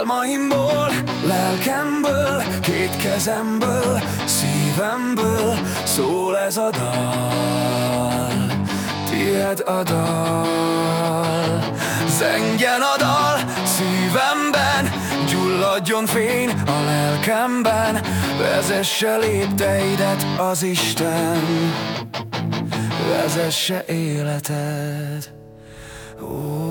Álmaimból, lelkemből, két kezemből, szívemből szól ez a dal. Tied a dal. Zengjen a dal szívemben, gyulladjon fény a lelkemben Vezesse lépteidet az Isten. Vezesse életed. Oh.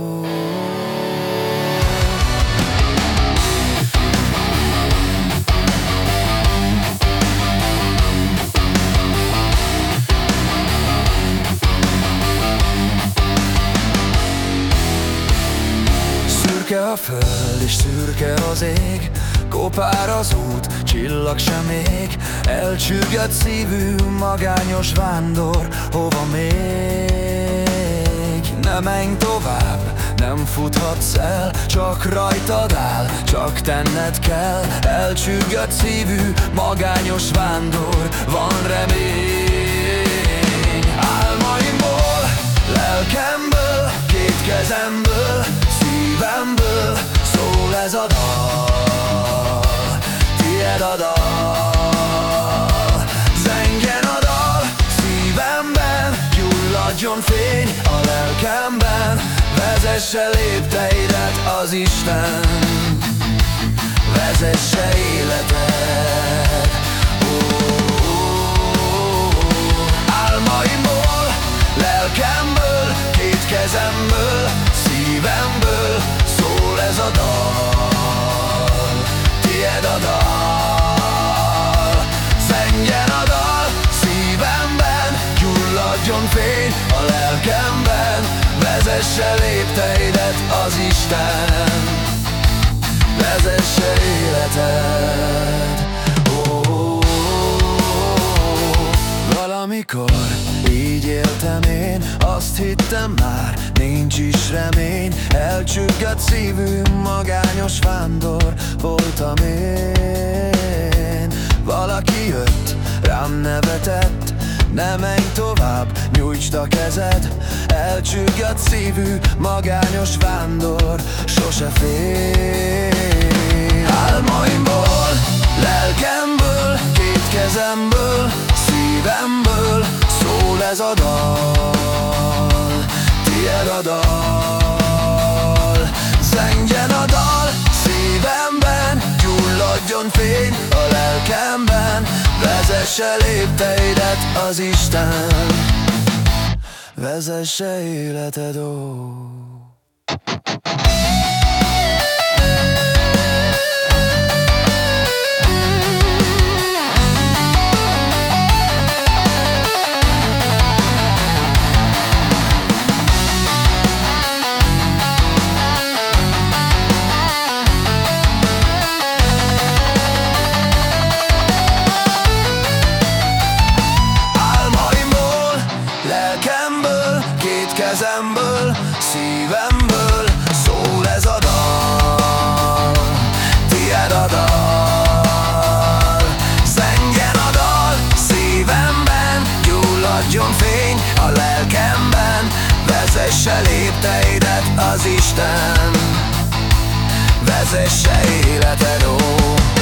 Föld és szürke az ég Kopár az út, csillag sem ég. Elcsüggött szívű, magányos vándor Hova még? Ne menj tovább, nem futhatsz el Csak rajtad áll, csak tenned kell. Elcsüggött szívű, magányos vándor Van remény. Álmaimból, lelkemből, két kezemből Szívemből szól ez a dal. Tied a dal. Zengjen a dal Szívemben gyulladjon fény a lelkemben. Vezesse lépteidet az Isten. Vezesse életed oh, Vezesse lépteidet az Isten. Vezesse életed. Oh, oh, oh. Valamikor így éltem én Azt hittem már, nincs is remény. Elcsüggött szívű, magányos vándor voltam én. Valaki jött, rám nevetett ne menj tovább, nyújtsd a kezed Elcsüggött szívű, magányos vándor Sose fél Álmaimból, lelkemből, két kezemből Szívemből szól ez a dal. Tied a dal. Zengjen a dal szívemben Gyulladjon fény a lelkemben Vezesse lépteidet az Isten. Vezesse életed, ó Vezesse lépteidet az Isten. Vezesse életed, ó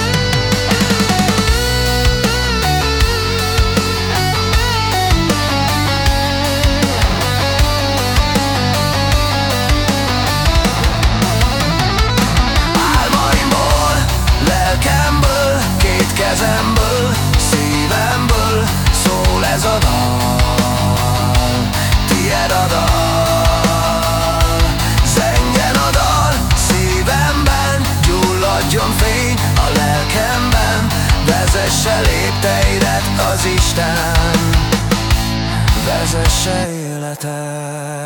Vezesse lépteidet az Isten Vezesse életet oh.